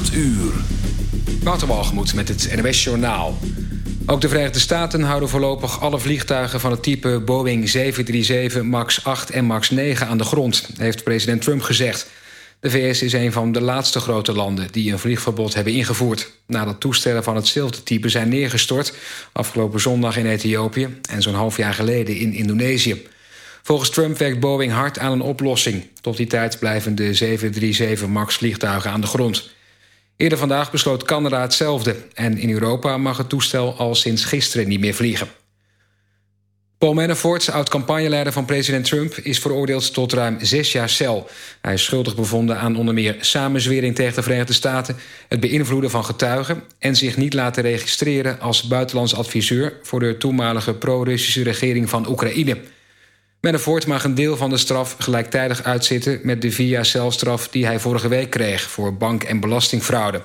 8 uur. Walgemoed met het NWS Journaal. Ook de Verenigde Staten houden voorlopig alle vliegtuigen... van het type Boeing 737 MAX 8 en MAX 9 aan de grond... heeft president Trump gezegd. De VS is een van de laatste grote landen... die een vliegverbod hebben ingevoerd. Nadat toestellen van hetzelfde type zijn neergestort... afgelopen zondag in Ethiopië... en zo'n half jaar geleden in Indonesië... Volgens Trump werkt Boeing hard aan een oplossing. Tot die tijd blijven de 737 MAX-vliegtuigen aan de grond. Eerder vandaag besloot Canada hetzelfde... en in Europa mag het toestel al sinds gisteren niet meer vliegen. Paul Manafort, oud-campagneleider van president Trump... is veroordeeld tot ruim zes jaar cel. Hij is schuldig bevonden aan onder meer samenzwering tegen de Verenigde Staten... het beïnvloeden van getuigen... en zich niet laten registreren als buitenlands adviseur... voor de toenmalige pro-Russische regering van Oekraïne... Manafort mag een deel van de straf gelijktijdig uitzitten... met de via celstraf die hij vorige week kreeg... voor bank- en belastingfraude.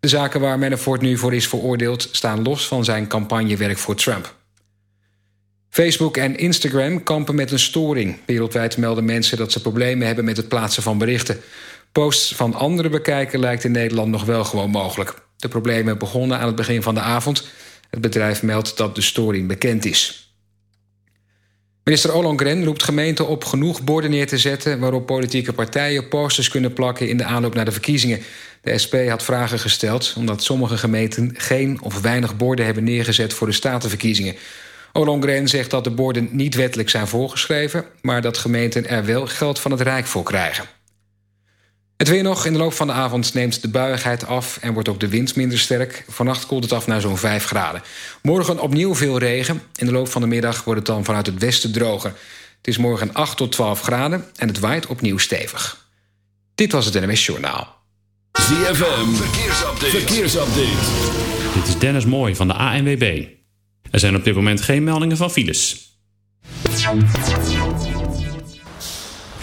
De zaken waar Manafort nu voor is veroordeeld... staan los van zijn campagnewerk voor Trump. Facebook en Instagram kampen met een storing. Wereldwijd melden mensen dat ze problemen hebben... met het plaatsen van berichten. Posts van anderen bekijken lijkt in Nederland nog wel gewoon mogelijk. De problemen begonnen aan het begin van de avond. Het bedrijf meldt dat de storing bekend is. Minister Ollongren roept gemeenten op genoeg borden neer te zetten... waarop politieke partijen posters kunnen plakken in de aanloop naar de verkiezingen. De SP had vragen gesteld omdat sommige gemeenten... geen of weinig borden hebben neergezet voor de statenverkiezingen. Ollongren zegt dat de borden niet wettelijk zijn voorgeschreven... maar dat gemeenten er wel geld van het Rijk voor krijgen. Het weer nog. In de loop van de avond neemt de buiigheid af... en wordt ook de wind minder sterk. Vannacht koelt het af naar zo'n 5 graden. Morgen opnieuw veel regen. In de loop van de middag wordt het dan vanuit het westen droger. Het is morgen 8 tot 12 graden en het waait opnieuw stevig. Dit was het NMS Journaal. ZFM, verkeersupdate. verkeersupdate. Dit is Dennis Mooij van de ANWB. Er zijn op dit moment geen meldingen van files.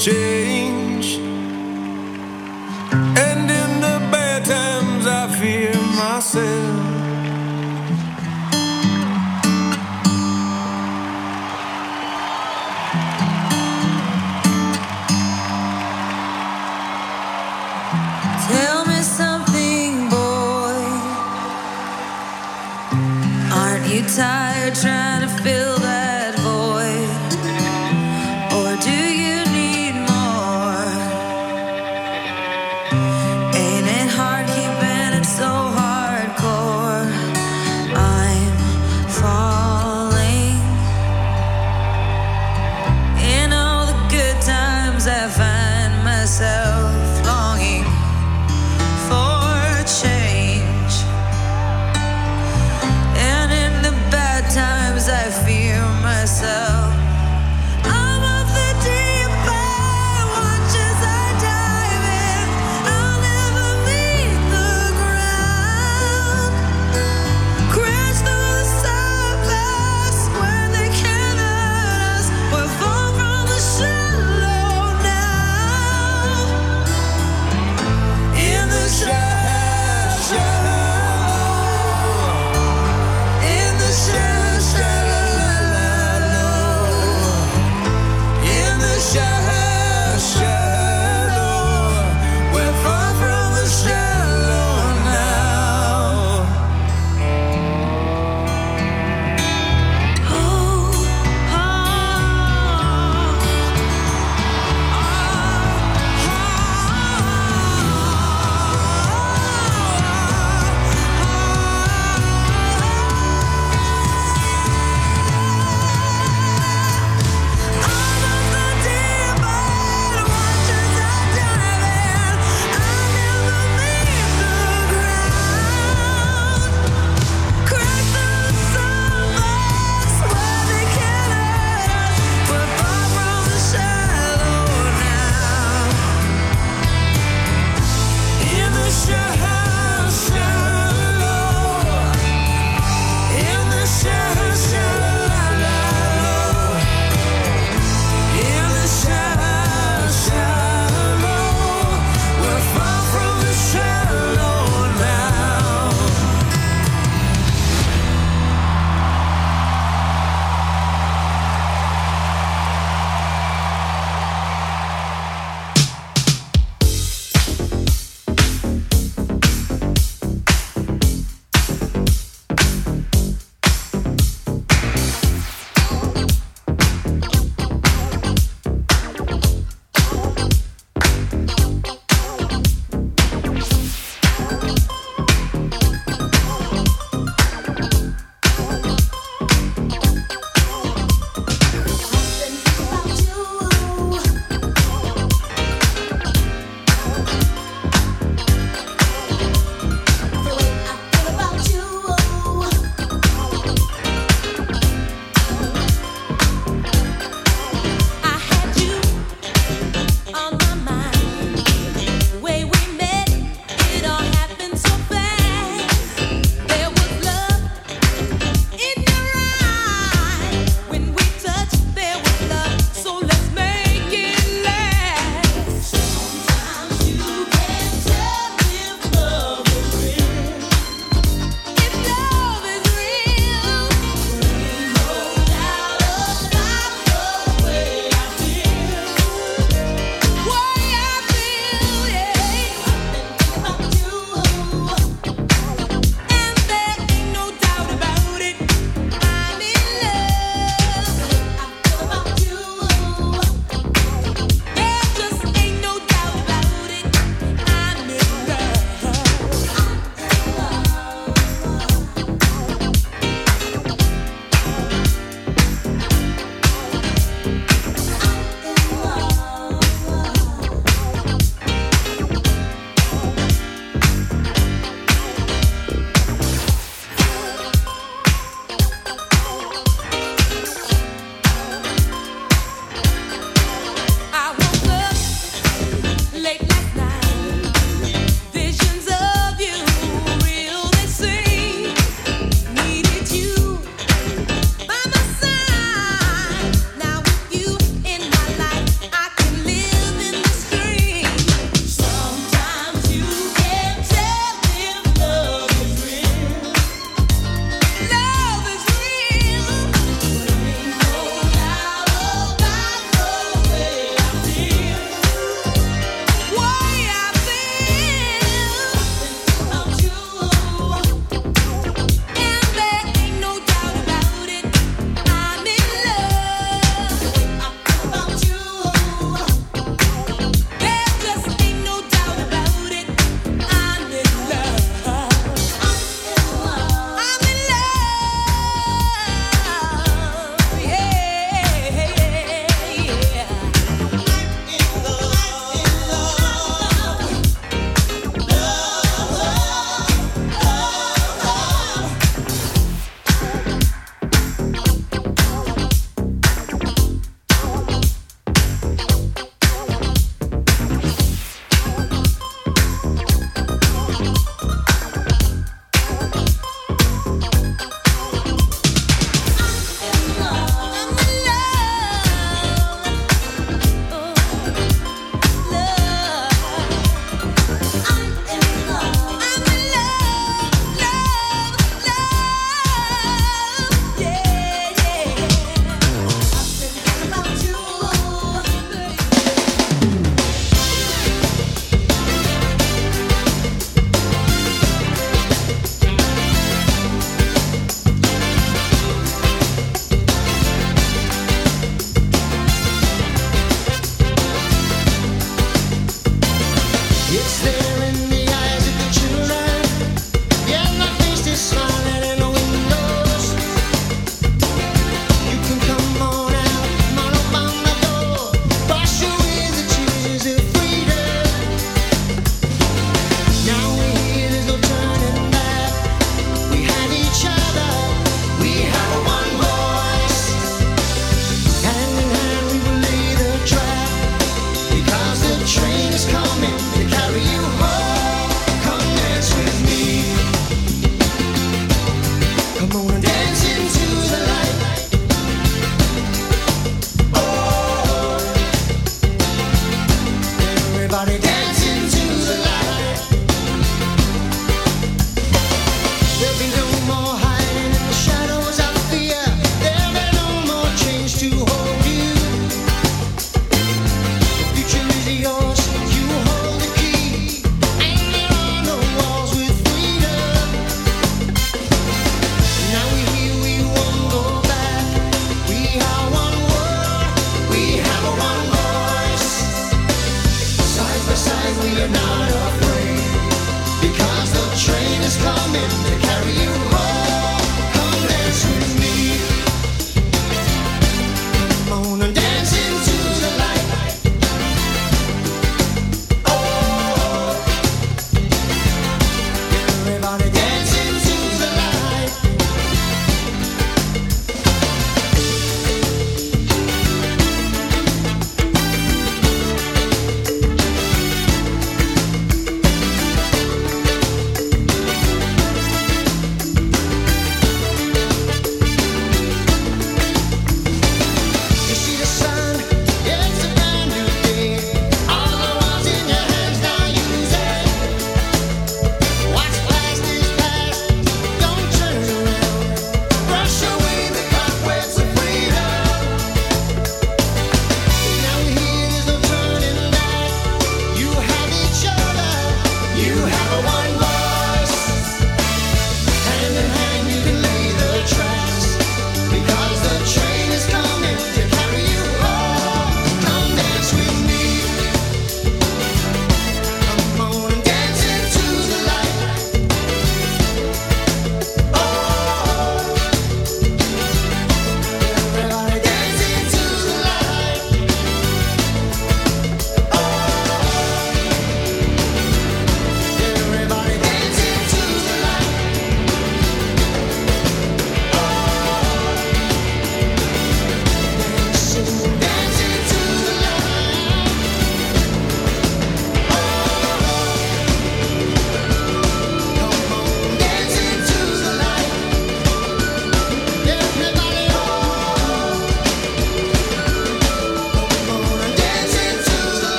te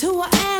who I am,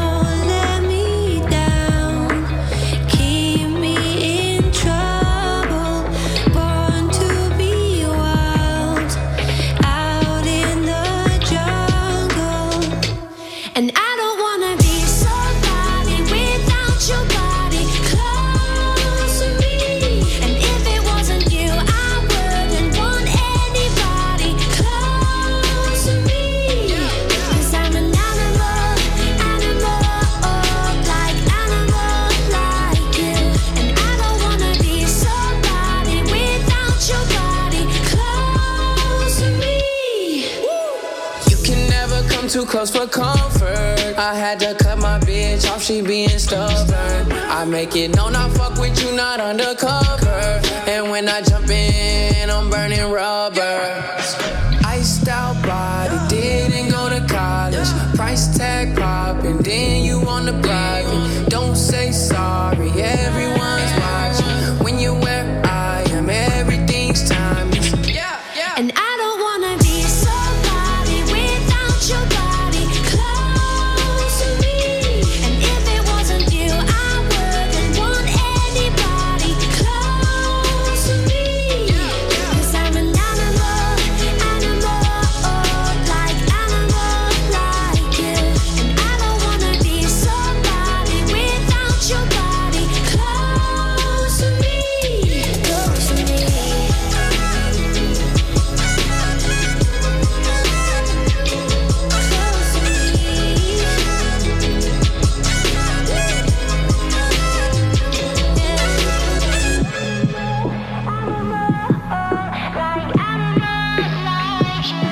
Life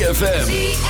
ZFM.